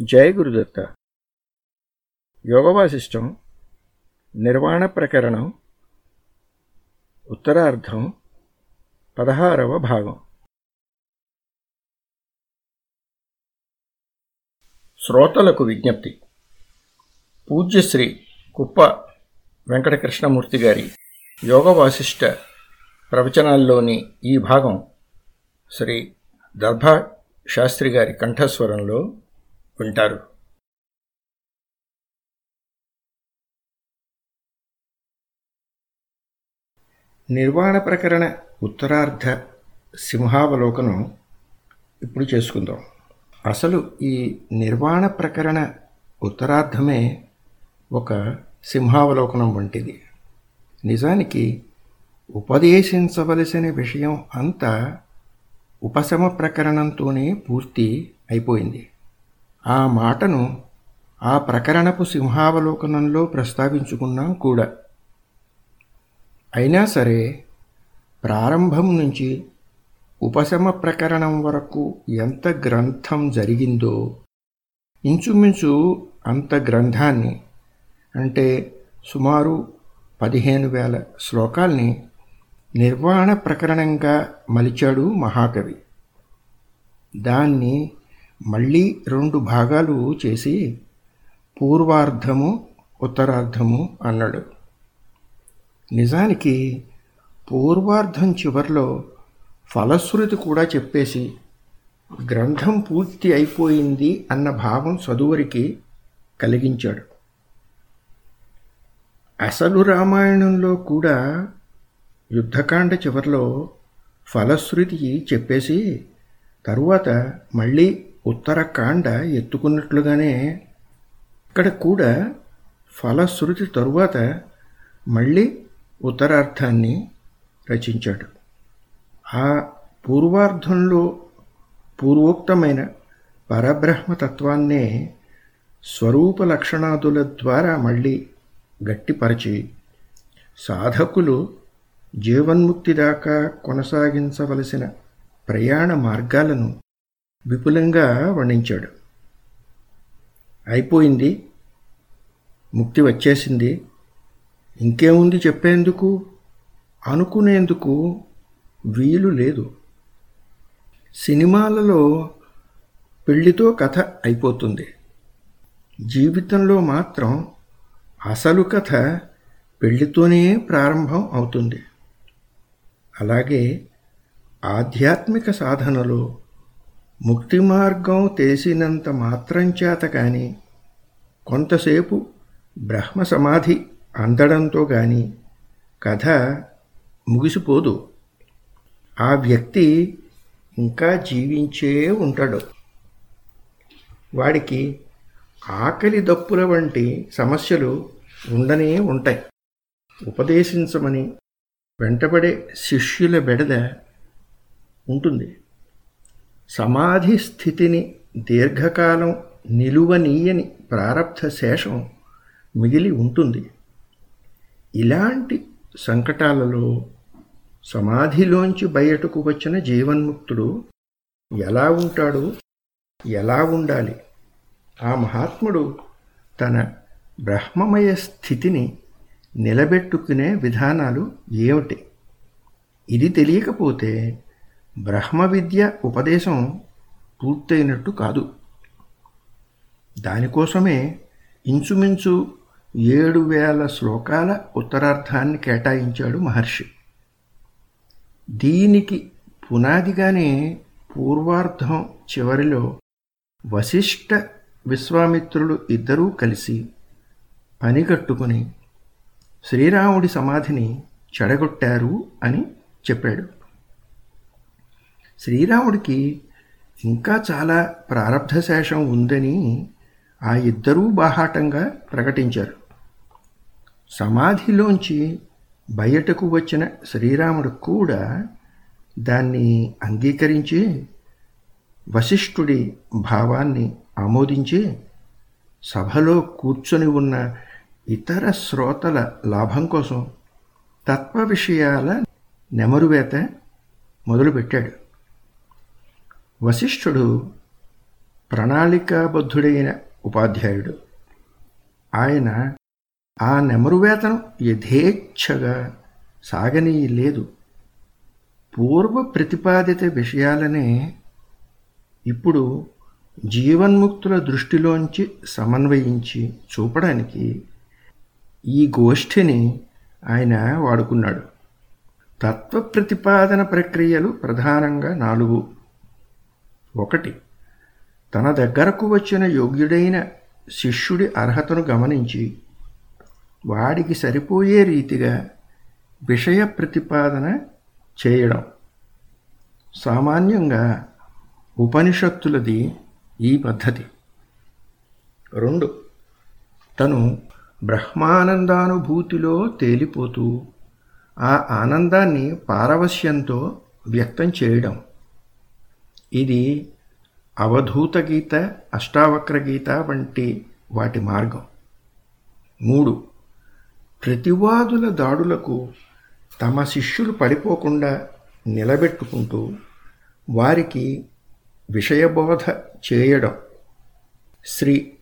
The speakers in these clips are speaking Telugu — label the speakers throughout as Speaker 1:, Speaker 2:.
Speaker 1: జయ గురుదత్త. యోగవాసిష్టం నిర్వాణ ప్రకరణం ఉత్తరార్ధం పదహారవ భాగం. శ్రోతలకు విజ్ఞప్తి. పూజ్యశ్రీ కుప్ప వెంకటకృష్ణమూర్తి గారి యోగవాసిష్ట ప్రవచనాల్లోని ఈ భాగం శ్రీ దర్భా శాస్త్రి గారి కంఠస్వరంలో ఉంటారు. నిర్వాణ ప్రకరణ ఉత్తరార్ధ సింహావలోకనం ఇప్పుడు చేసుకుందాం. అసలు ఈ నిర్వాణ ప్రకరణ ఉత్తరార్ధమే ఒక సింహావలోకనం వంటిది. నిజానికి ఉపదేశించవలసిన విషయం అంతా ఉపశమ ప్రకరణంతోనే పూర్తి అయిపోయింది. ఆ మాటను ఆ ప్రకరణపు సింహావలోకనంలో ప్రస్తావించుకున్నాం కూడా. అయినా సరే ప్రారంభం నుంచి ఉపశమ ప్రకరణం వరకు ఎంత గ్రంథం జరిగిందో ఇంచుమించు అంత గ్రంథాన్ని అంటే సుమారు పదిహేను వేల శ్లోకాల్ని నిర్వాణ ప్రకరణంగా మలిచాడు మహాకవి. దాన్ని మళ్ళీ రెండు భాగాలు చేసి పూర్వార్ధము ఉత్తరార్ధము అన్నాడు. నిజానికి పూర్వార్ధం చివరిలో ఫలశ్రుతి కూడా చెప్పేసి గ్రంథం పూర్తి అయిపోయింది అన్న భావం చదువురికి కలిగించాడు. అసలు రామాయణంలో కూడా యుద్ధకాండ చివరిలో ఫలశ్రుతి చెప్పేసి తరువాత మళ్ళీ ఉత్తరకాండ ఎత్తుకున్నట్లుగానే ఇక్కడ కూడా ఫలశ్రుతి తరువాత మళ్ళీ ఉత్తరార్థాన్ని రచించాడు. ఆ పూర్వార్ధంలో పూర్వోక్తమైన పరబ్రహ్మతత్వాన్నే స్వరూప లక్షణాదుల ద్వారా మళ్ళీ గట్టిపరచి సాధకులు జీవన్ముక్తి దాకా కొనసాగించవలసిన ప్రయాణ మార్గాలను విపులంగా వర్ణించాడు. అయిపోయింది. ముక్తి వచ్చేసింది. ఇంకేముంది చెప్పేందుకు? అనుకునేందుకు వీలు లేదు. సినిమాలలో పెళ్ళితో కథ అయిపోతుంది. జీవితంలో మాత్రం అసలు కథ పెళ్ళితోనే ప్రారంభం అవుతుంది. అలాగే ఆధ్యాత్మిక సాధనలో ముక్తి మార్గం తెలిసినంత మాత్రం చేత కానీ కొంతసేపు బ్రహ్మ సమాధి అందడంతో గాని కథ ముగిసిపోదు. ఆ వ్యక్తి ఇంకా జీవించే ఉంటాడు. వాడికి ఆకలి దప్పుల వంటి సమస్యలు ఉండనే ఉంటాయి. ఉపదేశించమని వెంటబడే శిష్యుల బెడద ఉంటుంది. సమాధి స్థితిని దీర్ఘకాలం నిలువనీయని ప్రారబ్ధ శేషం మిగిలి ఉంటుంది. ఇలాంటి సంకటాలలో సమాధిలోంచి బయటకు వచ్చిన జీవన్ముక్తుడు ఎలా ఉంటాడు? ఎలా ఉండాలి? ఆ మహాత్ముడు తన బ్రహ్మమయ స్థితిని నిలబెట్టుకునే విధానాలు ఏమిటి? ఇది తెలియకపోతే బ్రహ్మ విద్య ఉపదేశం పూర్తయినట్టు కాదు. దానికోసమే ఇంచుమించు ఏడు వేల శ్లోకాల ఉత్తరార్థాన్ని కేటాయించాడు మహర్షి. దీనికి పునాదిగానే పూర్వార్ధం చివరిలో వశిష్ఠ విశ్వామిత్రులు ఇద్దరూ కలిసి పనిగట్టుకుని శ్రీరాముడి సమాధిని చెడగొట్టారు అని చెప్పాడు. శ్రీరాముడికి ఇంకా చాలా ప్రారంధశేషం ఉందని ఆ ఇద్దరూ బాహాటంగా ప్రకటించారు. సమాధిలోంచి బయటకు వచ్చిన శ్రీరాముడు కూడా దాన్ని అంగీకరించి వశిష్ఠుడి భావాన్ని ఆమోదించి సభలో కూర్చొని ఉన్న ఇతర శ్రోతల లాభం కోసం తత్వ విషయాల నెమరువేత మొదలుపెట్టాడు. వశిష్ఠుడు ప్రణాళికాబద్ధుడైన ఉపాధ్యాయుడు. ఆయన ఆ నెమరువేతను యథేచ్ఛగా సాగనీయలేదు. పూర్వ ప్రతిపాదిత విషయాలనే ఇప్పుడు జీవన్ముక్తుల దృష్టిలోంచి సమన్వయించి చూపడానికి ఈ గోష్ఠిని ఆయన వాడుకున్నాడు. తత్వ ప్రతిపాదన ప్రక్రియలు ప్రధానంగా నాలుగు ఒకటి. తన దగ్గరకు వచ్చిన యోగ్యుడైన శిష్యుడి అర్హతను గమనించి వాడికి సరిపోయే రీతిగా విషయ ప్రతిపాదన చేయడం. సామాన్యంగా ఉపనిషత్తులది ఈ పద్ధతి. రెండు. తను బ్రహ్మానందానుభూతిలో తేలిపోతూ ఆ ఆనందాన్ని పారవశ్యంతో వ్యక్తం చేయడం. ఇది అవధూత గీత అష్టావక్ర గీత వంటి వాటి మార్గం. మూడు ప్రతివాదుల దాడులకు తమ శిష్యులు పడిపోకుండా నిలబెట్టుకుంటూ వారికి విషయబోధ చేయడం. శ్రీ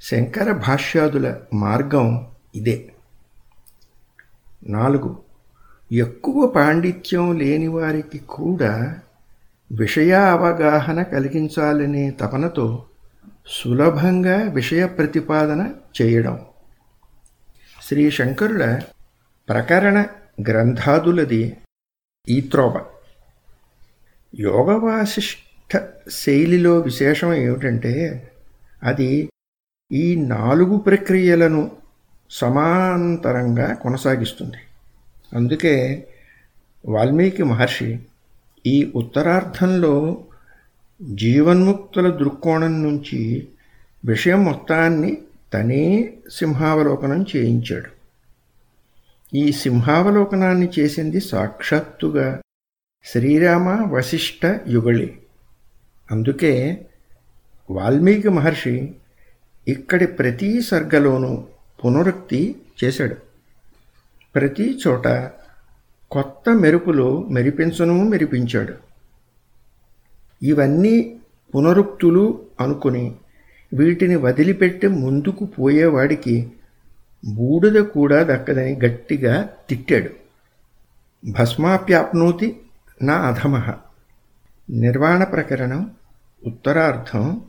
Speaker 1: శంకర భాష్యాదుల మార్గం ఇదే. నాలుగు ఎక్కువ పాండిత్యం లేని వారికి కూడా విషయ అవగాహన కలిగించాలనే తపనతో సులభంగా విషయ ప్రతిపాదన చేయడం. శ్రీ శంకరుల ప్రకరణ గ్రంథాదులది ఈత్రోవ త్రోవ. యోగవాసిష్ఠ శైలిలో విశేషం ఏమిటంటే అది ఈ నాలుగు ప్రక్రియలను సమాంతరంగా కొనసాగిస్తుంది. అందుకే వాల్మీకి మహర్షి ఈ ఉత్తరార్ధంలో జీవన్ముక్తుల దృక్కోణం నుంచి విషయం మొత్తాన్ని తనే సింహావలోకనం చేయించాడు. ఈ సింహావలోకనాన్ని చేసింది సాక్షాత్తుగా శ్రీరామ వశిష్ఠ యుగళి. అందుకే వాల్మీకి మహర్షి ఇక్కడి ప్రతి సర్గలోనూ పునరుక్తి చేశాడు. ప్రతి చోట కొత్త మెరుపులు మెరిపించను మెరిపించాడు. ఇవన్నీ పునరుక్తులు అనుకుని వీటిని వదిలిపెట్టి ముందుకు పోయేవాడికి బూడిద కూడా దక్కదని గట్టిగా తిట్టాడు. భస్మాప్యాప్నోతి నా అధమ. నిర్వాణ ప్రకరణం ఉత్తరార్థం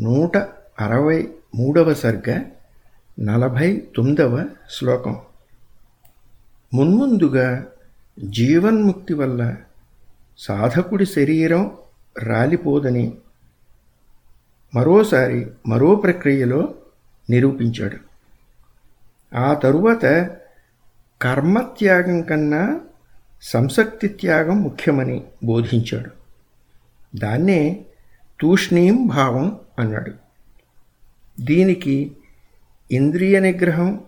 Speaker 1: నూట అరవై మూడవ సర్గ నలభై తొమ్మిదవ శ్లోకం. మున్ముందుగా జీవన్ముక్తి వల్ల సాధకుడి శరీరం రాలిపోదని మరోసారి మరో ప్రక్రియలో నిరూపించాడు. ఆ తరువాత కర్మత్యాగం కన్నా సంసక్తి త్యాగం ముఖ్యమని బోధించాడు. దాన్నే తూష్ణీం భావం అన్నాడు. దీనికి ఇంద్రియ నిగ్రహం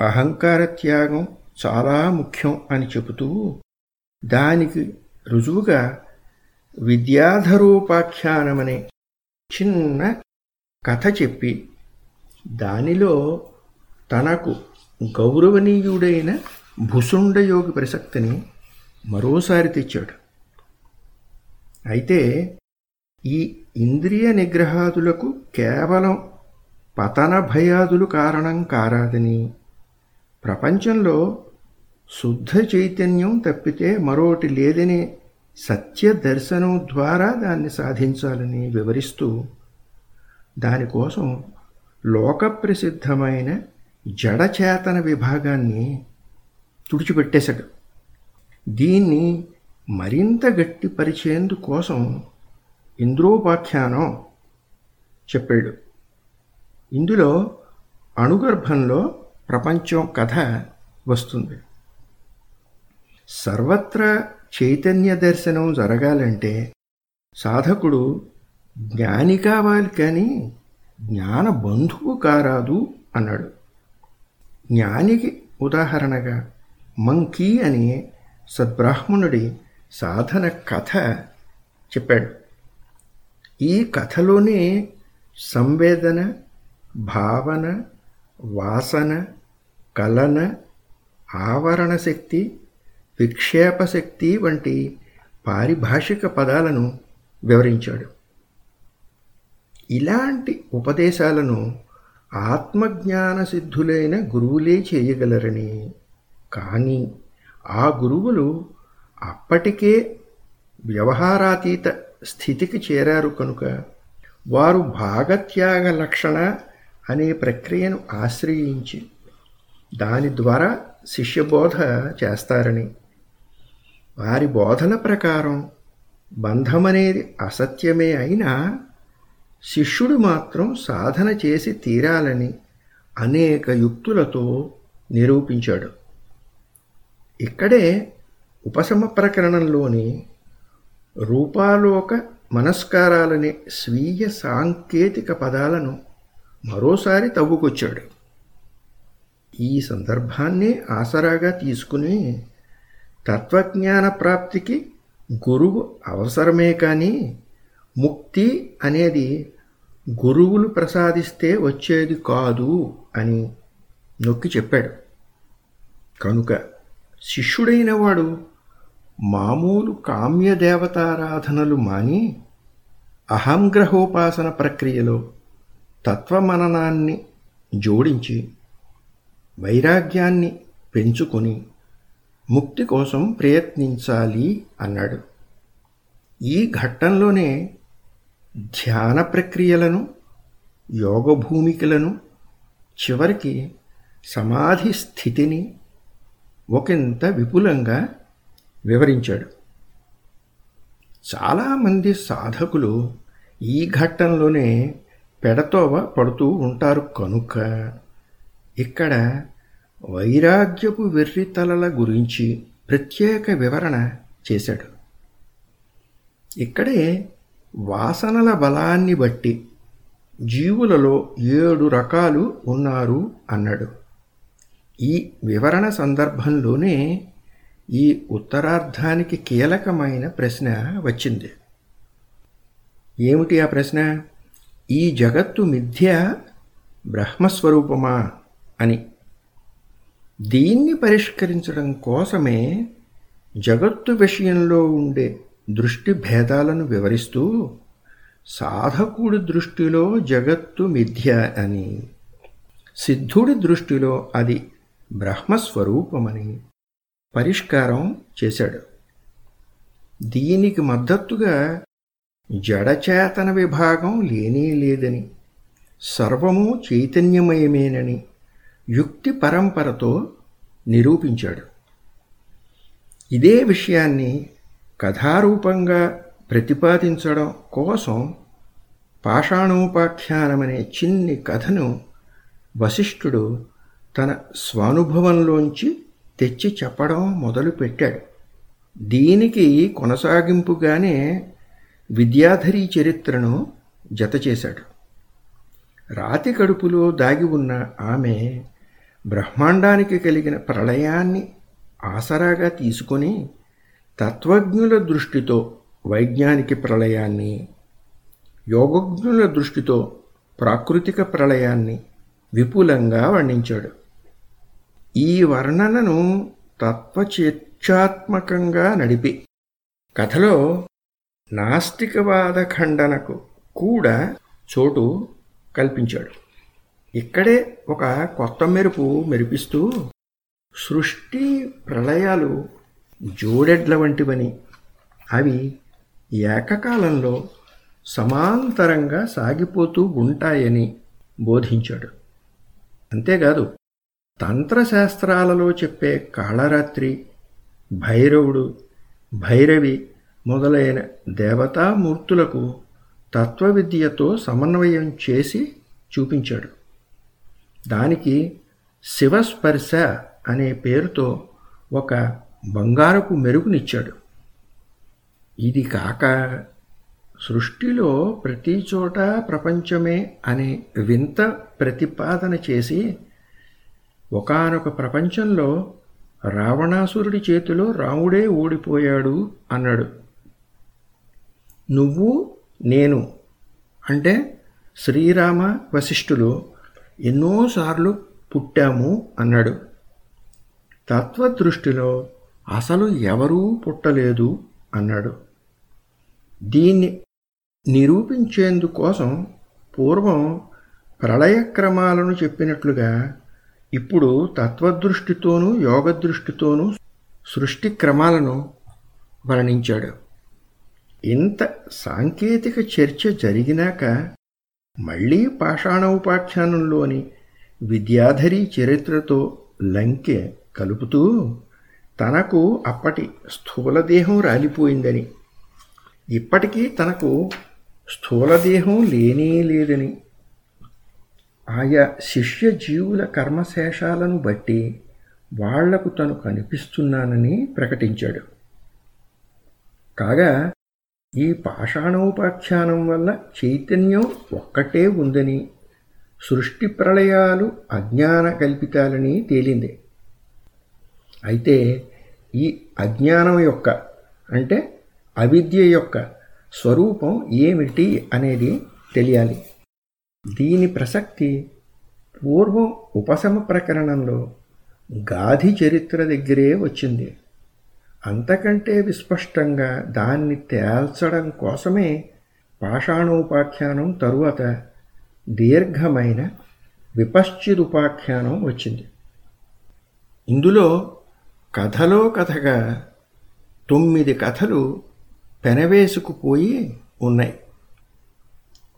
Speaker 1: అహంకార త్యాగం చాలా ముఖ్యం అని చెబుతూ దానికి రుజువుగా విద్యాధరోపాఖ్యానమనే చిన్న కథ చెప్పి దానిలో తనకు గౌరవనీయుడైన భుసుండయోగి ప్రసక్తిని మరోసారి తెచ్చాడు. అయితే ఈ ఇంద్రియ నిగ్రహాదులకు కేవలం పతన భయాదులు కారణం కారాదని ప్రపంచంలో శుద్ధ చైతన్యం తప్పితే మరోటి లేదనే సత్య దర్శనం ద్వారా దాన్ని సాధించాలని వివరిస్తూ దానికోసం లోకప్రసిద్ధమైన జడచేతన విభాగాన్ని తుడిచిపెట్టేశాడు. దీన్ని మరింత గట్టిపరిచేందుకోసం ఇంద్రోపాఖ్యానం చెప్పాడు. ఇందులో అణుగర్భంలో ప్రపంచం కథ వస్తుంది. సర్వత్రా చైతన్య దర్శనం జరగాలంటే సాధకుడు జ్ఞాని కావాలి కానీ జ్ఞాన బంధువు కారాదు అన్నాడు. జ్ఞానికి ఉదాహరణగా మంకీ అని సద్బ్రాహ్మణుడి సాధన కథ చెప్పాడు. ఈ కథలోనే సంవేదన భావన వాసన కలన ఆవరణ శక్తి విక్షేపశక్తి వంటి పారిభాషిక పదాలను వివరించాడు. ఇలాంటి ఉపదేశాలను ఆత్మజ్ఞాన సిద్ధులైన గురువులే చేయగలరని. కానీ ఆ గురువులు అప్పటికే వ్యవహారాతీత స్థితికి చేరారు కనుక వారు భాగత్యాగ లక్షణ అనే ప్రక్రియను ఆశ్రయించి దాని ద్వారా శిష్యబోధ చేస్తారని వారి బోధన ప్రకారం బంధమనేది అసత్యమే అయినా శిష్యుడు మాత్రం సాధన చేసి తీరాలని అనేక యుక్తులతో నిరూపించాడు. ఇక్కడే ఉపశమ ప్రకరణంలోని రూపాలోక మనస్కారాలనే స్వీయ సాంకేతిక పదాలను మరోసారి తవ్వుకొచ్చాడు. ఈ సందర్భాన్నే ఆసరాగా తీసుకుని తత్వజ్ఞాన ప్రాప్తికి గురువు అవసరమే కానీ ముక్తి అనేది గురువులు ప్రసాదిస్తే వచ్చేది కాదు అని నొక్కి చెప్పాడు. కనుక శిష్యుడైన వాడు మామూలు కామ్య దేవతారాధనలు మాని అహంగ్రహోపాసన ప్రక్రియలో తత్వమననాన్ని జోడించి వైరాగ్యాన్ని పెంచుకొని ముక్తి కోసం ప్రయత్నించాలి అన్నాడు. ఈ ఘట్టంలోనే ధ్యాన ప్రక్రియలను యోగ భూమికలను చివరికి సమాధి స్థితిని ఒకంత విపులంగా వివరించాడు. చాలామంది సాధకులు ఈ ఘట్టంలోనే పెడతోవ పడుతూ ఉంటారు కనుక ఇక్కడ వైరాగ్యపు వెర్రితలల గురించి ప్రత్యేక వివరణ చేశాడు. ఇక్కడే వాసనల బలాన్ని బట్టి జీవులలో ఏడు రకాలు ఉన్నారు అన్నాడు. ఈ వివరణ సందర్భంలోనే ఈ ఉత్తరార్ధానికి కీలకమైన ప్రశ్న వచ్చింది. ఏమిటి ఆ ప్రశ్న? ఈ జగత్తు మిథ్య బ్రహ్మస్వరూపమా అని దీన్ని పరిష్కరించడం కోసమే జగత్తు విషయంలో ఉండే దృష్టి భేదాలను వివరిస్తూ సాధకుడి దృష్టిలో జగత్తు మిథ్య అని సిద్ధుడి దృష్టిలో అది బ్రహ్మస్వరూపమని పరిష్కారం చేశాడు. దీనికి మద్దతుగా జడచేతన విభాగం లేనే లేదని సర్వము చైతన్యమయమేనని యుక్తి పరంపరతో నిరూపించాడు. ఇదే విషయాన్ని కథారూపంగా ప్రతిపాదించడం కోసం పాషాణోపాఖ్యానమనే చిన్ని కథను వశిష్ఠుడు తన స్వానుభవంలోంచి తెచ్చి చెప్పడం మొదలుపెట్టాడు. దీనికి కొనసాగింపుగానే విద్యాధరి చరిత్రను జతచేశాడు. రాతి కడుపులో దాగి ఉన్న ఆమె బ్రహ్మాండానికి కలిగిన ప్రళయాన్ని ఆసరాగా తీసుకొని తత్వజ్ఞుల దృష్టితో వైజ్ఞానిక ప్రళయాన్ని యోగజ్ఞుల దృష్టితో ప్రాకృతిక ప్రళయాన్ని విపులంగా వర్ణించాడు. ఈ వర్ణనను తత్వచర్చాత్మకంగా నడిపి కథలో నాస్తికవాద ఖండనకు కూడా చోటు కల్పించాడు. ఇక్కడే ఒక కొత్త మెరుపు మెరిపిస్తూ సృష్టి ప్రళయాలు జోడెడ్ల వంటివని. అవి ఏకకాలంలో సమాంతరంగా సాగిపోతూ ఉంటాయని బోధించాడు. అంతేకాదు తంత్రశాస్త్రాలలో చెప్పే కాళరాత్రి భైరవుడు భైరవి మొదలైన దేవతామూర్తులకు తత్వవిద్యతో సమన్వయం చేసి చూపించాడు. దానికి శివస్పర్శ అనే పేరుతో ఒక బంగారపు మెరుగునిచ్చాడు. ఇది కాక సృష్టిలో ప్రతి చోట ప్రపంచమే అనే వింత ప్రతిపాదన చేసి ఒకనొక ప్రపంచంలో రావణాసురుడి చేతిలో రాముడే ఓడిపోయాడు అన్నాడు. నువ్వు నేను అంటే శ్రీరామ వశిష్ఠులు ఎన్నోసార్లు పుట్టాము అన్నాడు. తత్వదృష్టిలో అసలు ఎవరూ పుట్టలేదు అన్నాడు. దీన్ని నిరూపించేందుకోసం పూర్వం ప్రళయక్రమాలను చెప్పినట్లుగా ఇప్పుడు తత్వదృష్టితోనూ యోగదృష్టితోనూ సృష్టి క్రమాలను వర్ణించాడు. ఇంత సాంకేతిక చర్చ జరిగినాక మళ్ళీ పాషాణోపాఖ్యానంలోని విద్యాధరి చరిత్రతో లంకె కలుపుతూ తనకు అప్పటి స్థూలదేహం రాలిపోయిందని. ఇప్పటికీ తనకు స్థూలదేహం లేనే లేదని. ఆయా శిష్య జీవుల కర్మశేషాలను బట్టి వాళ్ళకు తను కనిపిస్తున్నానని ప్రకటించాడు. కాగా ఈ పాషాణోపాఖ్యానం వల్ల చైతన్యం ఒక్కటే ఉందని సృష్టి ప్రళయాలు అజ్ఞాన కల్పితాలని తేలింది. అయితే ఈ అజ్ఞానం యొక్క అంటే అవిద్య యొక్క స్వరూపం ఏమిటి అనేది తెలియాలి. దీని ప్రసక్తి పూర్వం ఉపశమ ప్రకరణంలో గాధి చరిత్ర దగ్గరే వచ్చింది. అంతకంటే విస్పష్టంగా దాన్ని తేల్చడం కోసమే పాషాణోపాఖ్యానం తరువాత దీర్ఘమైన విపశ్చిదుపాఖ్యానం వచ్చింది. ఇందులో కథలో కథగా తొమ్మిది కథలు పెనవేసుకుపోయి ఉన్నాయి.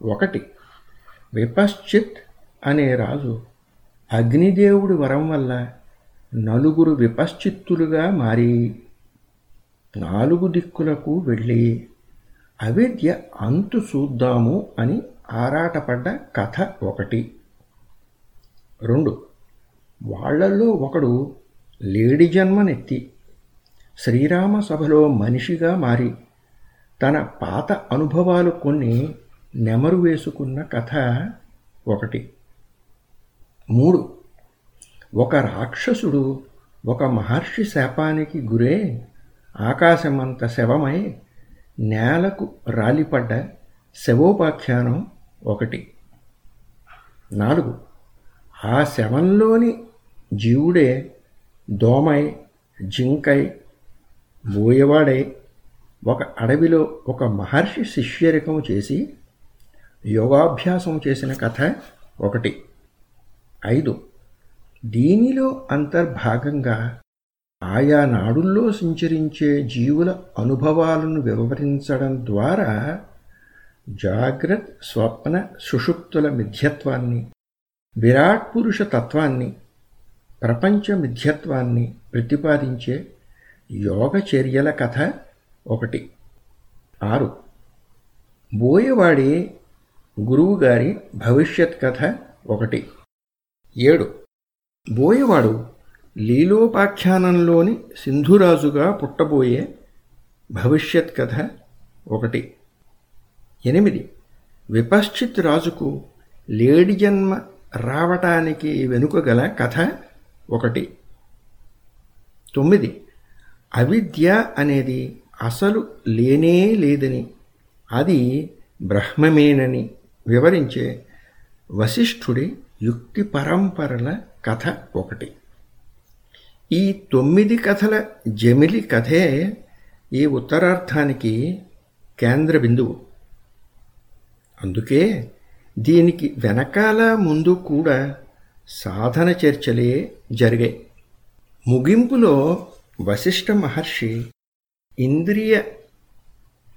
Speaker 1: ఒకటి విపశ్చిత్ అనే రాజు అగ్నిదేవుడి వరం వల్ల నలుగురు విపశ్చిత్తులుగా మారి నాలుగు దిక్కులకు వెళ్ళి అవిద్య అంతు చూద్దాము అని ఆరాటపడ్డ కథ ఒకటి. రెండు. వాళ్ళల్లో ఒకడు లేడి జన్మనెత్తి శ్రీరామ సభలో మనిషిగా మారి తన పాత అనుభవాలు కొన్ని నెమరు వేసుకున్న కథ ఒకటి. మూడు. ఒక రాక్షసుడు ఒక మహర్షి శాపానికి గురే ఆకాశమంత శవమై నేలకు రాలిపడ్డ శవోపాఖ్యానం ఒకటి. నాలుగు. ఆ శవంలోని జీవుడే దోమై జింకై బోయవాడై ఒక అడవిలో ఒక మహర్షి శిష్యరికం చేసి యోగాభ్యాసం చేసిన కథ ఒకటి. ఐదు. దీనిలో అంతర్భాగంగా ఆయా నాడుల్లో సంచరించే జీవుల అనుభవాలను వివరించడం ద్వారా జాగ్రత్ స్వప్న సుషుప్తుల మిథ్యత్వాన్ని విరాట్ పురుష తత్వాన్ని ప్రపంచ మిథ్యత్వాన్ని ప్రతిపాదించే యోగ చర్యల కథ ఒకటి. ఆరు. బోయవాడి గురువుగారి భవిష్యత్ కథ ఒకటి. ఏడు. బోయవాడు లీలోపాఖ్యానంలోని సింధురాజుగా పుట్టబోయే భవిష్యత్ కథ ఒకటి. ఎనిమిది. విపశ్చిత్ రాజుకు లేడి జన్మ రావటానికి వెనుక గల కథ ఒకటి. తొమ్మిది. అవిద్య అనేది అసలు లేనే లేదని అది బ్రహ్మమేనని వివరించే వశిష్ఠుడి యుక్తి పరంపరల కథ ఒకటి. ఈ తొమ్మిది కథల జమిలి కథే ఈ ఉత్తరార్థానికి కేంద్ర బిందువు. అందుకే దీనికి వెనకాల ముందు కూడా సాధన చర్చలే జరిగాయి. ముగింపులో వశిష్ఠ మహర్షి ఇంద్రియ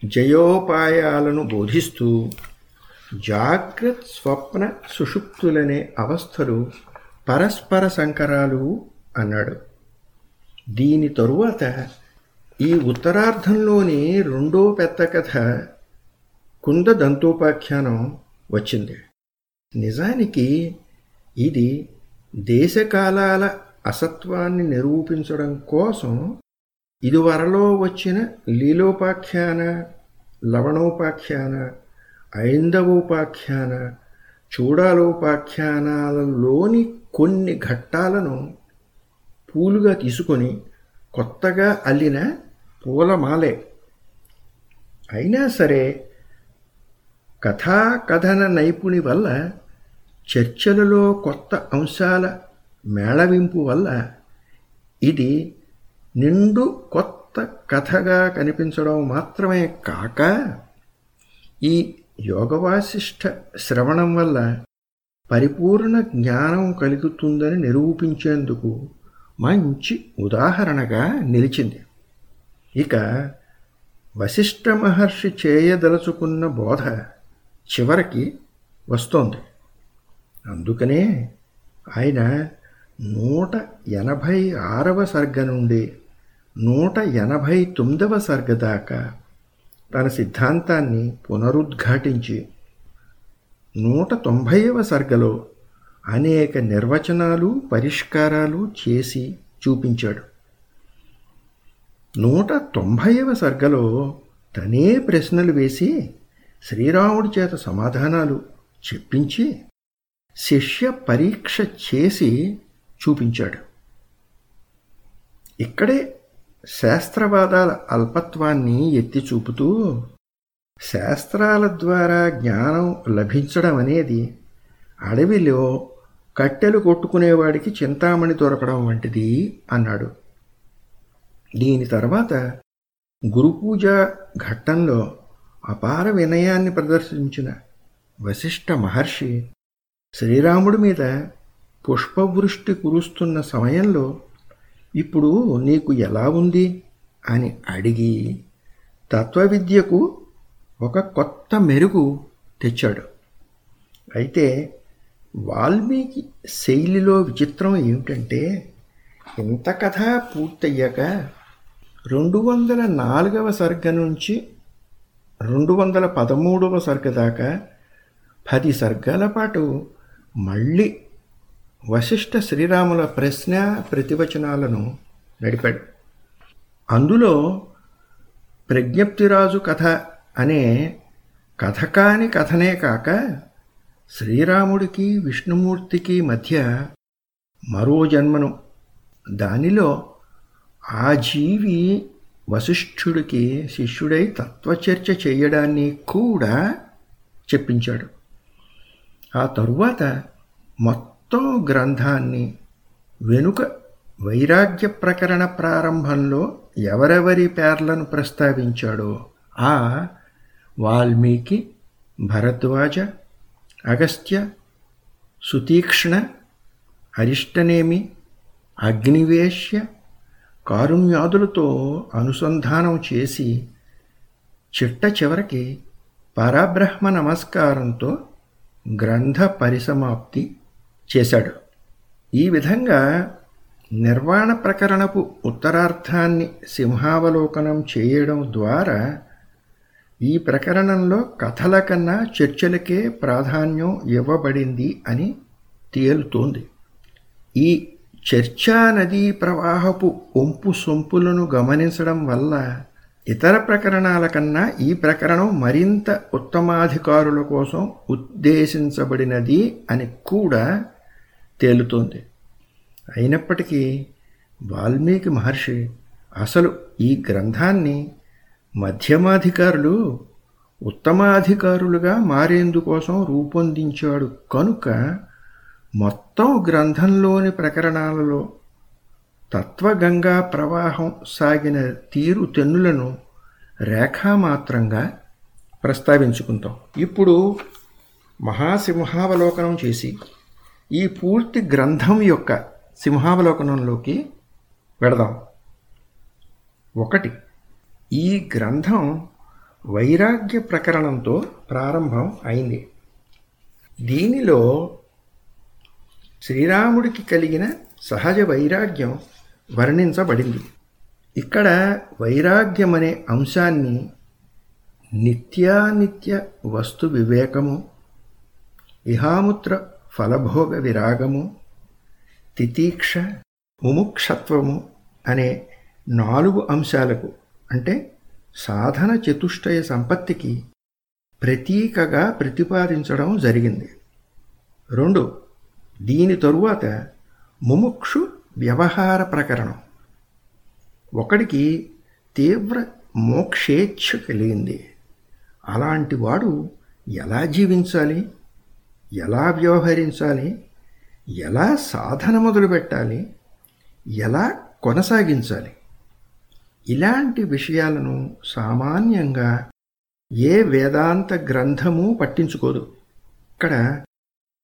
Speaker 1: జయోపాయాలను బోధిస్తూ జాగ్రత్ స్వప్న సుషుప్తులనే అవస్థలు పరస్పర సంకరాలు అన్నాడు. దీని తరువాత ఈ ఉత్తరార్ధంలోని రెండో పెద్ద కథ కుంద దంతోపాఖ్యానం వచ్చింది. నిజానికి ఇది దేశకాలాల అసత్వాన్ని నిరూపించడం కోసం ఇదివరలో వచ్చిన లీలోపాఖ్యాన లవణోపాఖ్యాన ఐందవోపాఖ్యాన చూడాలోపాఖ్యానాలలోని కొన్ని ఘట్టాలను పూలుగా తీసుకొని కొత్తగా అల్లిన పూలమాలే అయినా సరే కథాకథన నైపుణి వల్ల చర్చలలో కొత్త అంశాల మేళవింపు వల్ల ఇది నిండు కొత్త కథగా కనిపించడం మాత్రమే కాక ఈ యోగవాసిష్ట శ్రవణం వల్ల పరిపూర్ణ జ్ఞానం కలుగుతుందని నిరూపించేందుకు మంచి ఉదాహరణగా నిలిచింది. ఇక వశిష్ఠ మహర్షి చేయదలుచుకున్న బోధ చివరికి వస్తోంది. అందుకనే ఆయన నూట ఎనభై ఆరవ సర్గ నుండి నూట ఎనభై తొమ్మిదవ సర్గ దాకా తన సిద్ధాంతాన్ని పునరుద్ఘాటించి నూట తొంభైవ సర్గలో అనేక నిర్వచనాలు పరిష్కారాలు చేసి చూపించాడు. నూట తొంభైవ సర్గలో తనే ప్రశ్నలు వేసి శ్రీరాముడి చేత సమాధానాలు చెప్పించి శిష్య పరీక్ష చేసి చూపించాడు. ఇక్కడే శాస్త్రవాదాల అల్పత్వాన్ని ఎత్తి చూపుతూ శాస్త్రాల ద్వారా జ్ఞానం లభించడం అనేది అడవిలో కట్టెలు కొట్టుకునేవాడికి చింతామణి దొరకడం వంటిది అన్నాడు. దీని తర్వాత గురుపూజ ఘట్టంలో అపార వినయాన్ని ప్రదర్శించిన వశిష్ఠ మహర్షి శ్రీరాముడి మీద పుష్పవృష్టి కురుస్తున్న సమయంలో ఇప్పుడు నీకు ఎలా ఉంది? అని అడిగి తత్వవిద్యకు ఒక కొత్త మెరుగు తెచ్చాడు. అయితే వాల్మీకి శైలిలో విచిత్రం ఏమిటంటే ఇంత కథ పూర్తయ్యాక రెండు వందల నాలుగవ సర్గ నుంచి రెండు వందల పదమూడవ సర్గ దాకా పది సర్గాల పాటు మళ్ళీ వశిష్ఠ శ్రీరాముల ప్రశ్న ప్రతివచనాలను నడిపాడు. అందులో ప్రజ్ఞప్తిరాజు కథ అనే కథ కాని కథనే కాక శ్రీరాముడికి విష్ణుమూర్తికి మధ్య మరో జన్మను. దానిలో ఆ జీవి వశిష్ఠుడికి శిష్యుడై తత్వచర్చ చేయడాన్ని కూడా చెప్పించాడు. ఆ తరువాత మొత్తం గ్రంథాన్ని వెనుక వైరాగ్య ప్రకరణ ప్రారంభంలో ఎవరెవరి పేర్లను ప్రస్తావించాడో ఆ వాల్మీకి భరద్వాజ అగస్త్య సుతీక్ష్ణ అరిష్టనేమి అగ్నివేశ్య కారుణ్యాదులతో అనుసంధానం చేసి చిట్ట చివరికి పరబ్రహ్మ నమస్కారంతో గ్రంథ పరిసమాప్తి చేశాడు. ఈ విధంగా నిర్వాణ ప్రకరణపు ఉత్తరార్థాన్ని సింహావలోకనం చేయడం ద్వారా ఈ ప్రకరణంలో కథల కన్నా చర్చలకే ప్రాధాన్యం ఇవ్వబడింది అని తేలుతోంది. ఈ చర్చా నదీ ప్రవాహపు ఒంపు సొంపులను గమనించడం వల్ల ఇతర ప్రకరణాల కన్నా ఈ ప్రకరణం మరింత ఉత్తమాధికారుల కోసం ఉద్దేశించబడినది అని కూడా తేలుతోంది. అయినప్పటికీ వాల్మీకి మహర్షి అసలు ఈ గ్రంథాన్ని మధ్యమాధికారులు ఉత్తమాధికారులుగా మారేందుకోసం రూపొందించాడు. కనుక మొత్తం గ్రంథంలోని ప్రకరణాలలో తత్వగంగా ప్రవాహం సాగిన తీరు తెన్నులను రేఖామాత్రంగా ప్రస్తావించుకుంటాం. ఇప్పుడు మహాసింహావలోకనం చేసి ఈ పూర్తి గ్రంథం యొక్క సింహావలోకనంలోకి వెడదాం. ఒకటి ఈ గ్రంథం వైరాగ్య ప్రకరణంతో ప్రారంభం అయింది. దీనిలో శ్రీరాముడికి కలిగిన సహజ వైరాగ్యం వర్ణించబడింది. ఇక్కడ వైరాగ్యం అనే అంశాన్ని నిత్యానిత్య వస్తు వివేకము ఇహాముత్ర ఫలభోగ విరాగము తితీక్ష ముముక్షత్వము అనే నాలుగు అంశాలకు అంటే సాధన చతుష్టయ సంపత్తికి ప్రతీకగా ప్రతిపాదించడం జరిగింది. రెండు దీని తరువాత ముముక్షు వ్యవహార ప్రకరణం. ఒకడికి తీవ్ర మోక్షేచ్ఛ కలిగింది. అలాంటి వాడు ఎలా జీవించాలి? ఎలా వ్యవహరించాలి? ఎలా సాధన మొదలుపెట్టాలి? ఎలా కొనసాగించాలి? ఇలాంటి విషయాలను సామాన్యంగా ఏ వేదాంత గ్రంథము పట్టించుకోదు. ఇక్కడ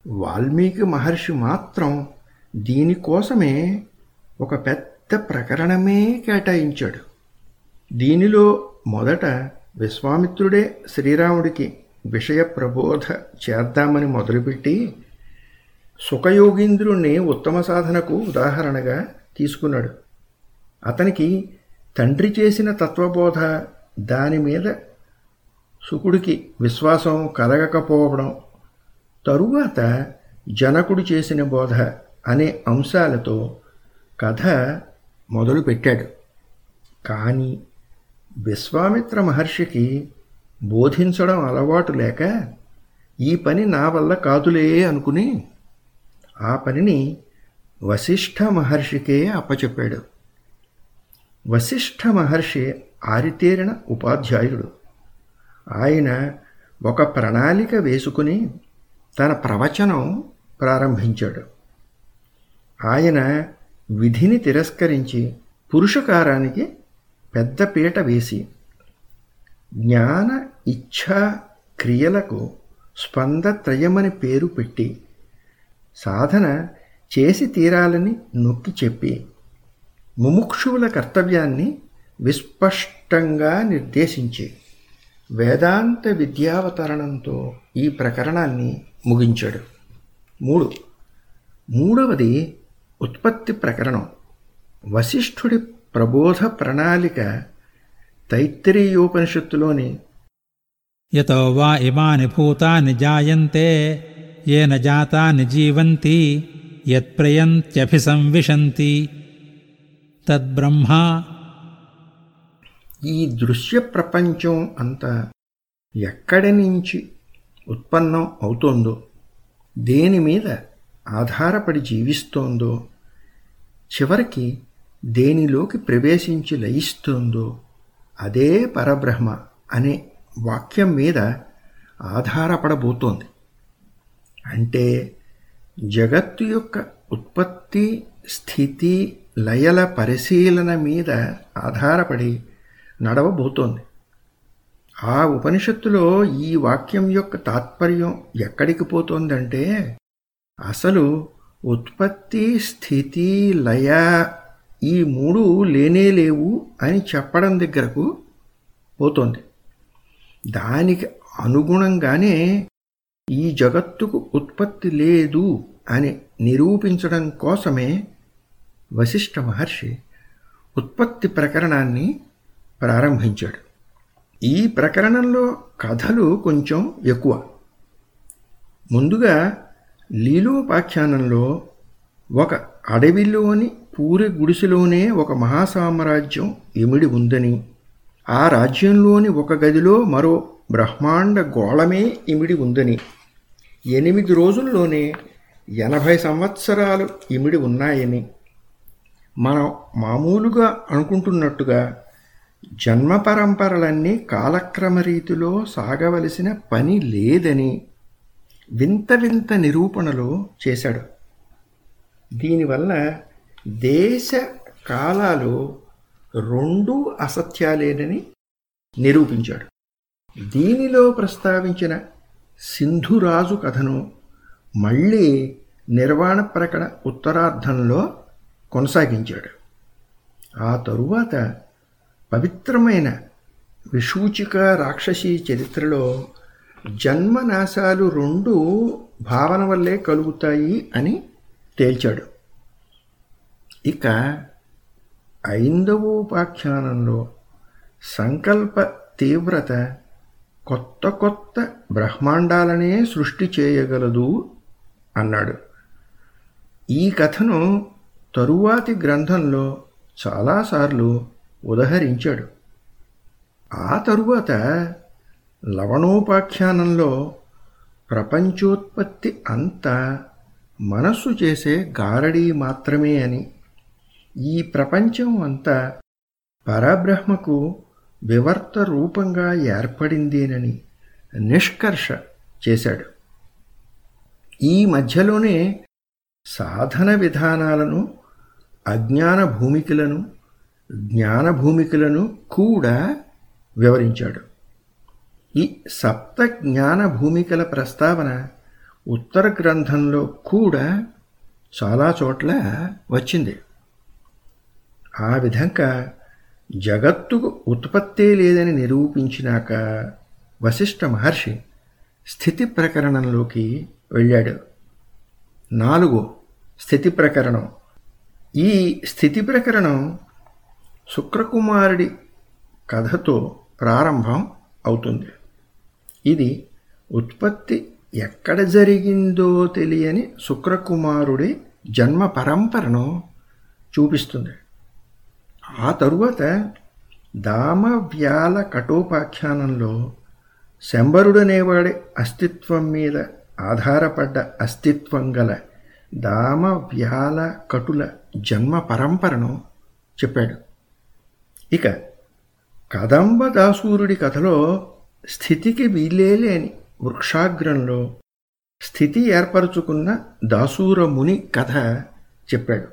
Speaker 1: వాల్మీకి మహర్షి మాత్రం దీనికోసమే ఒక పెద్ద ప్రకరణమే కేటాయించాడు. దీనిలో మొదట విశ్వామిత్రుడే శ్రీరాముడికి విషయ ప్రబోధ చేద్దామని మొదలుపెట్టి సుఖయోగీంద్రుణ్ణి ఉత్తమ సాధనకు ఉదాహరణగా తీసుకున్నాడు. అతనికి తండ్రి చేసిన తత్వబోధ దాని మీద సుకుడికి విశ్వాసం కలగకపోవడం తరువాత జనకుడు చేసిన బోధ అనే అంశాలతో కథ మొదలుపెట్టాడు కానీ విశ్వామిత్ర మహర్షికి బోధించడం అలవాటు లేక ఈ పని నా వల్ల కాదులే అనుకుని ఆ పనిని వశిష్ఠ మహర్షికే అప్పచెప్పాడు. వశిష్ఠ మహర్షి ఆరితేరిన ఉపాధ్యాయుడు. ఆయన ఒక ప్రణాళిక వేసుకుని తన ప్రవచనం ప్రారంభించాడు. ఆయన విధిని తిరస్కరించి పురుషకారానికి పెద్దపీట వేసి జ్ఞాన ఇచ్ఛా క్రియలకు స్పందత్రయమని పేరు పెట్టి సాధన చేసి తీరాలని నొక్కి చెప్పి ముముక్షువుల కర్తవ్యాన్ని విస్పష్టంగా నిర్దేశించి వేదాంత విద్యావతరణంతో ఈ ప్రకరణాన్ని ముగించాడు. మూడు. మూడవది ఉత్పత్తి ప్రకరణం. వశిష్ఠుడి ప్రబోధ ప్రణాళిక తైత్తిరీయోపనిషత్తులోని
Speaker 2: యతో వా ఇమాని భూతాని జాయంతే ఏన జాతాని జీవంతి యత్ప్రయంత్యభిసంవిశంతి. తద్బ్రహ్మ.
Speaker 1: ఈ దృశ్య ప్రపంచం అంతా ఎక్కడి నుంచి ఉత్పన్నం అవుతోందో దేని మీద ఆధారపడి జీవిస్తోందో చివరికి దేనిలోకి ప్రవేశించి లయిస్తోందో అదే పరబ్రహ్మ అనే వాక్యం మీద ఆధారపడబోతోంది. అంటే జగత్తు యొక్క ఉత్పత్తి స్థితి లయల పరిశీలన మీద ఆధారపడి నడవబోతోంది. ఆ ఉపనిషత్తులో ఈ వాక్యం యొక్క తాత్పర్యం ఎక్కడికి పోతోందంటే అసలు ఉత్పత్తి స్థితి లయ ఈ మూడు లేనే లేవు అని చెప్పడం దగ్గరకు పోతోంది. దానికి అనుగుణంగానే ఈ జగత్తుకు ఉత్పత్తి లేదు అని నిరూపించడం కోసమే వశిష్ఠ మహర్షి ఉత్పత్తి ప్రకరణాన్ని ప్రారంభించాడు. ఈ ప్రకరణంలో కథలు కొంచెం ఎక్కువ. ముందుగా లీలోపాఖ్యానంలో ఒక అడవిలోని పూరి గుడిసెలోనే ఒక మహాసామ్రాజ్యం ఇమిడి ఉందని ఆ రాజ్యంలోని ఒక గదిలో మరో బ్రహ్మాండ గోళమే ఇమిడి ఉందని ఎనిమిది రోజుల్లోనే ఎనభై సంవత్సరాలు ఇమిడి ఉన్నాయని మనం మామూలుగా అనుకుంటున్నట్టుగా జన్మ పరంపరలన్నీ కాలక్రమ రీతిలో సాగవలసిన పని లేదని వింత వింత నిరూపణలు చేశాడు. దీనివల్ల దేశ కాలాలు రెండూ అసత్యాలేనని నిరూపించాడు. దీనిలో ప్రస్తావించిన సింధురాజు కథను మళ్ళీ నిర్వాణ ప్రకట ఉత్తరార్ధంలో కొనసాగించాడు. ఆ తరువాత పవిత్రమైన విషూచిక రాక్షసి చరిత్రలో జన్మనాశాలు రెండు భావన వల్లే కలుగుతాయి అని తేల్చాడు. ఇక ఐందవోపాఖ్యానంలో సంకల్ప తీవ్రత కొత్త కొత్త బ్రహ్మాండాలనే సృష్టి చేయగలదు అన్నాడు. ఈ కథను తరువాతి గ్రంథంలో చాలాసార్లు ఉదహరించాడు. ఆ తరువాత లవణోపాఖ్యానంలో ప్రపంచోత్పత్తి అంతా మనస్సు చేసే గారడీ మాత్రమే అని. ఈ ప్రపంచం అంతా పరబ్రహ్మకు వివర్త రూపంగా ఏర్పడిందేనని నిష్కర్ష చేశాడు. ఈ మధ్యలోనే సాధన విధానాలను అజ్ఞాన భూమికలను జ్ఞాన భూమికలను కూడా వివరించాడు. ఈ సప్త జ్ఞాన భూమికల ప్రస్తావన ఉత్తర గ్రంథంలో కూడా చాలా చోట్ల వచ్చింది. ఆ విధంగా జగత్తుకు ఉత్పత్తే లేదని నిరూపించినాక వశిష్ఠ మహర్షి స్థితి ప్రకరణంలోకి వెళ్ళాడు. నాలుగో స్థితి ప్రకరణం. ఈ స్థితి ప్రకరణం శుక్రకుమారుడి కథతో ప్రారంభం అవుతుంది. ఇది ఉత్పత్తి ఎక్కడ జరిగిందో తెలియని శుక్రకుమారుడి జన్మ పరంపరను చూపిస్తుంది. ఆ తరువాత దామవ్యాల కఠోపాఖ్యానంలో శంబరుడనేవాడి అస్తిత్వం మీద ఆధారపడ్డ అస్తిత్వం గల దామ వ్యాల కటుల జన్మ పరంపరను చెప్పాడు. ఇక కదంబ దాసూరుడి కథలో స్థితికి వీలేలేని వృక్షాగ్రంలో స్థితి ఏర్పరచుకున్న దాసూర ముని కథ చెప్పాడు.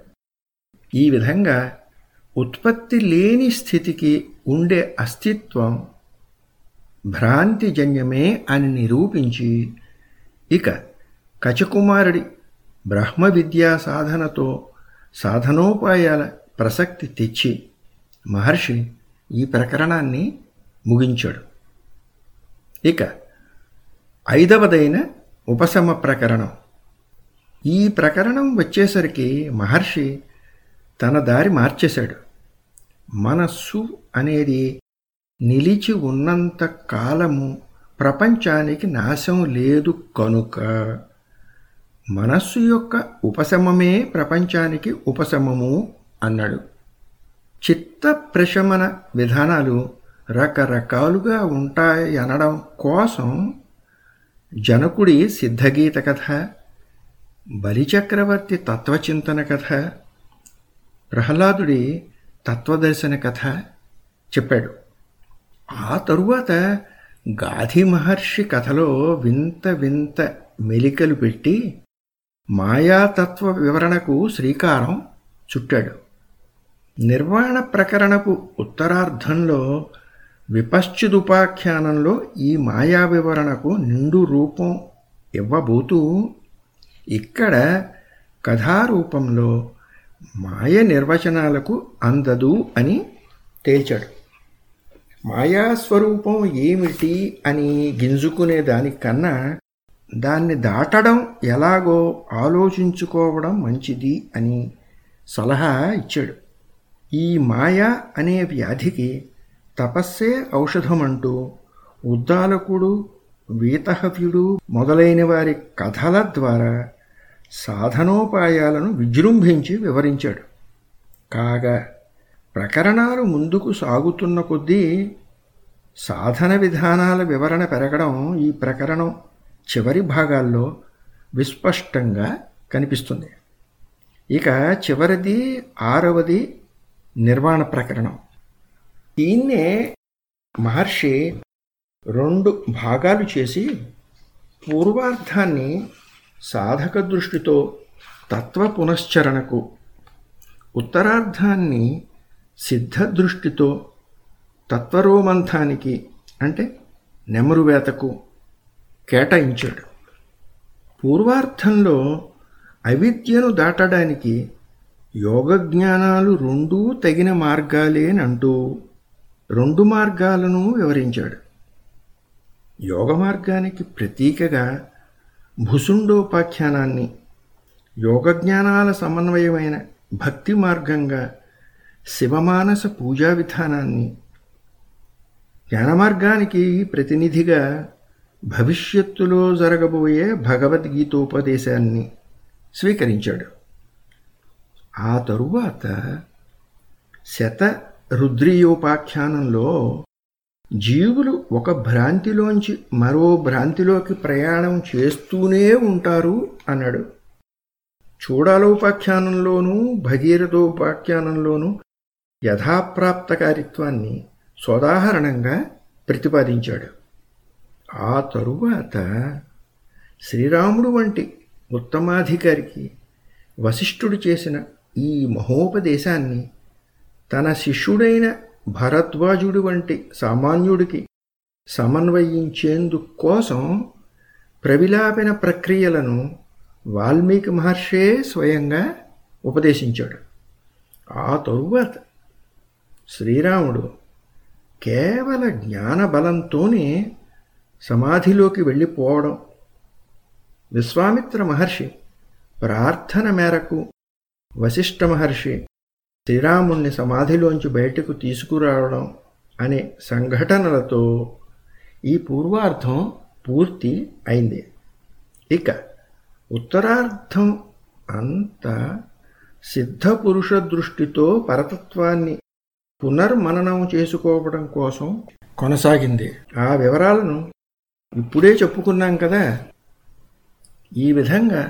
Speaker 1: ఈ విధంగా ఉత్పత్తి లేని స్థితికి ఉండే అస్తిత్వం భ్రాంతిజన్యమే అని నిరూపించి ఇక కచకుమారుడి బ్రహ్మ విద్యా సాధనతో సాధనోపాయాల ప్రసక్తి తెచ్చి మహర్షి ఈ ప్రకరణాన్ని ముగించాడు. ఇక ఐదవదైన ఉపశమ ప్రకరణం. ఈ ప్రకరణం వచ్చేసరికి మహర్షి తన దారి మార్చేశాడు. మనస్సు అనేది నిలిచి ఉన్నంత కాలము ప్రపంచానికి నాశం లేదు కనుక మనస్సు యొక్క ఉపశమమే ప్రపంచానికి ఉపశమము అన్నాడు. చిత్త ప్రశమన విధానాలు రకరకాలుగా ఉంటాయనడం కోసం జనకుడి సిద్ధగీత కథ బలిచక్రవర్తి తత్వచింతన కథ ప్రహ్లాదుడి తత్వదర్శన కథ చెప్పాడు. ఆ తరువాత గాధి మహర్షి కథలో వింత వింత మెలికలు పెట్టి మాయాతత్వ వివరణకు శ్రీకారం చుట్టాడు. నిర్వాణ ప్రకరణపు ఉత్తరార్ధంలో విపశ్చిదుపాఖ్యానంలో ఈ మాయా వివరణకు నిండు రూపం ఇవ్వబోతూ ఇక్కడ కథారూపంలో మాయ నిర్వచనాలకు అందదు అని తేల్చాడు. మాయాస్వరూపం ఏమిటి అని గింజుకునే దానికన్నా దాన్ని దాటడం ఎలాగో ఆలోచించుకోవడం మంచిది అని సలహా ఇచ్చాడు. ఈ మాయ అనే వ్యాధికి తపస్సే ఔషధమంటూ ఉద్దాలకుడు వీతహవ్యుడు మొదలైన వారి కథల ద్వారా సాధనోపాయాలను విజృంభించి వివరించాడు. కాగా ప్రకరణాలు ముందుకు సాగుతున్న కొద్దీ సాధన విధానాల వివరణ పెరగడం ఈ ప్రకరణం చివరి భాగాల్లో విస్పష్టంగా కనిపిస్తుంది. ఇక చివరిది ఆరవది నిర్వాణ ప్రకరణం. దీన్నే మహర్షి రెండు భాగాలు చేసి పూర్వార్థాన్ని సాధక దృష్టితో తత్వ పునశ్చరణకు ఉత్తరార్ధాన్ని సిద్ధ దృష్టితో తత్వరోమంథానికి అంటే నెమరువేతకు కేటాయించాడు. పూర్వార్థంలో అవిద్యను దాటడానికి యోగజ్ఞానాలు రెండూ తగిన మార్గాలేనంటూ రెండు మార్గాలను వివరించాడు. యోగ మార్గానికి ప్రతీకగా భుసుండోపాఖ్యానాన్ని యోగజ్ఞానాల సమన్వయమైన భక్తి మార్గంగా శివమానస పూజా విధానాన్ని జ్ఞానమార్గానికి ప్రతినిధిగా భవిష్యత్తులో జరగబోయే భగవద్గీతోపదేశాన్ని స్వీకరించాడు. ఆ తరువాత శత రుద్రీయోపాఖ్యానంలో జీవులు ఒక భ్రాంతిలోంచి మరో భ్రాంతిలోకి ప్రయాణం చేస్తూనే ఉంటారు అన్నాడు. చూడాలోపాఖ్యానంలోనూ భగీరథోపాఖ్యానంలోనూ యథాప్రాప్తకారిత్వాన్ని సోదాహరణంగా ప్రతిపాదించాడు. ఆ తరువాత శ్రీరాముడు వంటి ఉత్తమాధికారికి వశిష్ఠుడు చేసిన ఈ మహోపదేశాన్ని తన శిష్యుడైన భరద్వాజుడి వంటి సామాన్యుడికి సమన్వయించేందుకోసం ప్రవిలాపన ప్రక్రియలను వాల్మీకి మహర్షే స్వయంగా ఉపదేశించాడు. ఆ తరువాత శ్రీరాముడు కేవల జ్ఞాన బలంతోనే సమాధిలోకి వెళ్ళిపోవడం. విశ్వామిత్ర మహర్షి ప్రార్థన మేరకు వశిష్ఠ మహర్షి శ్రీరాముణ్ణి సమాధిలోంచి బయటకు తీసుకురావడం అనే సంఘటనలతో ఈ పూర్వార్థం పూర్తి అయింది. ఇక ఉత్తరార్థం అంతా సిద్ధపురుష దృష్టితో పరతత్వాన్ని పునర్మననం చేసుకోవడం కోసం కొనసాగింది. ఆ వివరాలను ఇప్పుడే చెప్పుకున్నాం కదా. ఈ విధంగా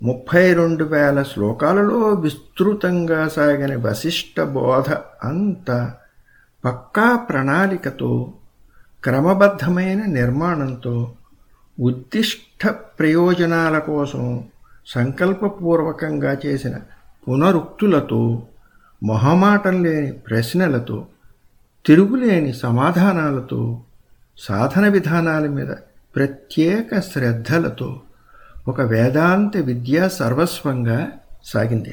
Speaker 1: ముప్పై రెండు వేల శ్లోకాలలో విస్తృతంగా సాగిన వశిష్ట బోధ అంతా పక్కా ప్రణాళికతో క్రమబద్ధమైన నిర్మాణంతో ఉద్దిష్ట ప్రయోజనాల కోసం సంకల్పపూర్వకంగా చేసిన పునరుక్తులతో మొహమాటం లేని ప్రశ్నలతో తిరుగులేని సమాధానాలతో సాధన విధానాల మీద ప్రత్యేక శ్రద్ధలతో ఒక వేదాంత విద్య సర్వస్వంగా సాగింది.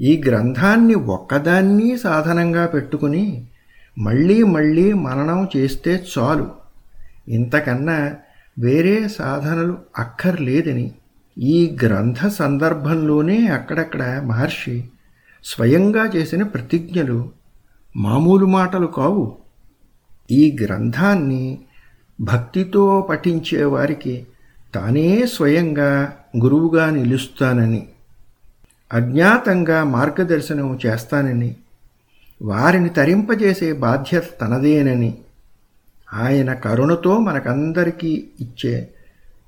Speaker 1: ఈ గ్రంథాన్ని ఒక్కదాన్ని సాధనంగా పెట్టుకుని మళ్ళీ మళ్ళీ మననం చేస్తే చాలు. ఇంతకన్నా వేరే సాధనలు అక్కర్లేదని ఈ గ్రంథ సందర్భంలోనే అక్కడక్కడ మహర్షి స్వయంగా చేసిన ప్రతిజ్ఞలు మామూలు మాటలు కావు. ఈ గ్రంథాన్ని భక్తితో పఠించే వారికి తానే స్వయంగా గురువుగా నిలుస్తానని అజ్ఞాతంగా మార్గదర్శనం చేస్తానని వారిని తరింపజేసే బాధ్యత తనదేనని ఆయన కరుణతో మనకందరికీ ఇచ్చే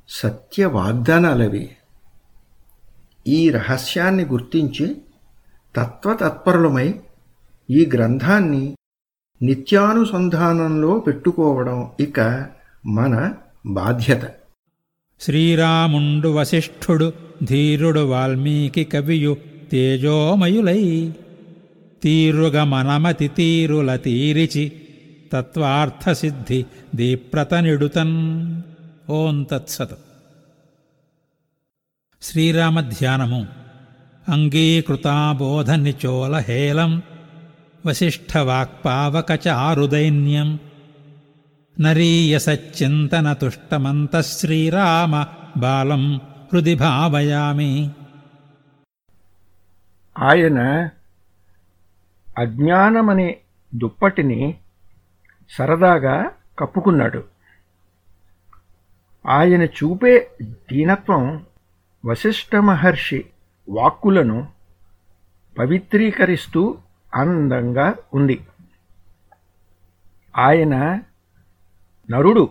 Speaker 1: సత్య వాగ్దానాలవి. ఈ రహస్యాన్ని గుర్తించి తత్వతత్పరులమై ఈ గ్రంథాన్ని నిత్యానుసంధానంలో పెట్టుకోవడం ఇక మన బాధ్యత.
Speaker 2: శ్రీరాముండు వశిష్ఠుడు ధీరుడు వాల్మీకి కవియు తేజోమయులై. తీరుగ మనమతి తీరుల తీరిచి తత్వార్థసిద్ధి దీప్రతనిడుతన్. ఓం తత్సత్. శ్రీరామధ్యానము. అంగీకృతాబోధనిచోలహేళం వశిష్ఠవాక్పావకచారుదైన్యం నరీయసచ్చింతనతుష్టమంతశ్రీరామ బాలం హృది భావయామి
Speaker 1: ఆయన అజ్ఞానమనే దుప్పటిని సరదాగా కప్పుకున్నాడు. ఆయన చూపే దీనత్వం వశిష్ఠ మహర్షి వాక్కులను పవిత్రీకరిస్తూ ఆనందంగా ఉంది. ఆయన నరుడు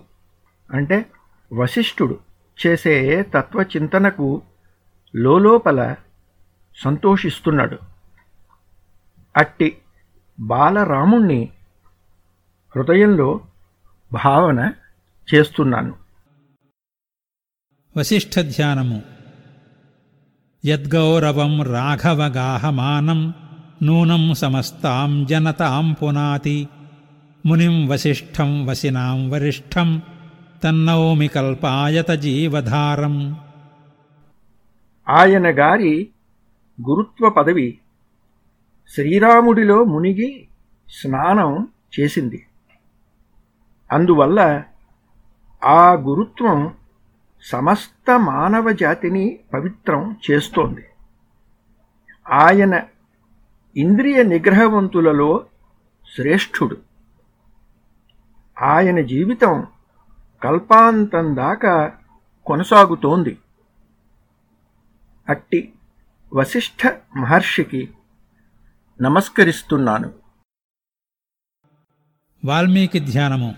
Speaker 1: అంటే వశిష్ఠుడు చేసే తత్వచింతనకు లోపల సంతోషిస్తున్నాడు. అట్టి బాలరాముణ్ణి హృదయంలో భావన చేస్తున్నాను.
Speaker 2: వశిష్ఠధ్యానము. యద్గౌరవం రాఘవగాహమానం నూనం సమస్తాం జనతాం పునాతి. మునిం వశిష్ఠం వసినాం వరిష్ఠం తన్నౌమి కల్పాయత జీవధారం.
Speaker 1: ఆయన గారి గురుత్వ పదవి శ్రీరాముడిలో మునిగి స్నానం చేసింది. అందువల్ల ఆ గురుత్వం సమస్త మానవ జాతిని పవిత్రం చేస్తోంది. ఆయన ఇంద్రియ నిగ్రహవంతులలో శ్రేష్ఠుడు. ఆయన జీవితం కల్పాంతం దాకా కొనసాగుతోంది. అట్టి వశిష్ఠ మహర్షికి నమస్కరిస్తున్నాను.
Speaker 2: వాల్మీకి ధ్యానము.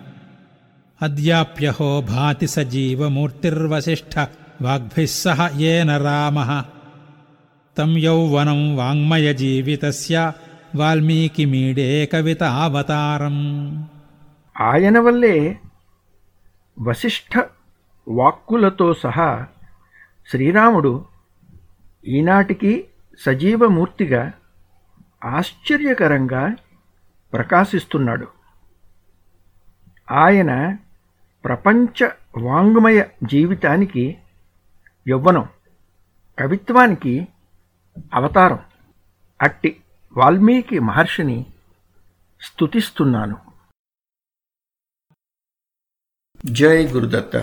Speaker 2: అద్యాప్యహో భాతి సజీవమూర్తిర్వశిష్ఠ వాగ్భిస్సహ సహ ఏన రామः. తం యౌవనం మీడే వాల్మీకిమీడే కవితావతారం.
Speaker 1: ఆయన వల్లే వశిష్ఠ వాక్కులతో సహా శ్రీరాముడు ఈనాటికి సజీవమూర్తిగా ఆశ్చర్యకరంగా ప్రకాశిస్తున్నాడు. ఆయన ప్రపంచ వాంగ్మయ జీవితానికి యవ్వనం కవిత్వానికి అవతారం. అట్టి వాల్మీకి మహర్షిని స్తుతిస్తున్నాను. జై గురుదత్త.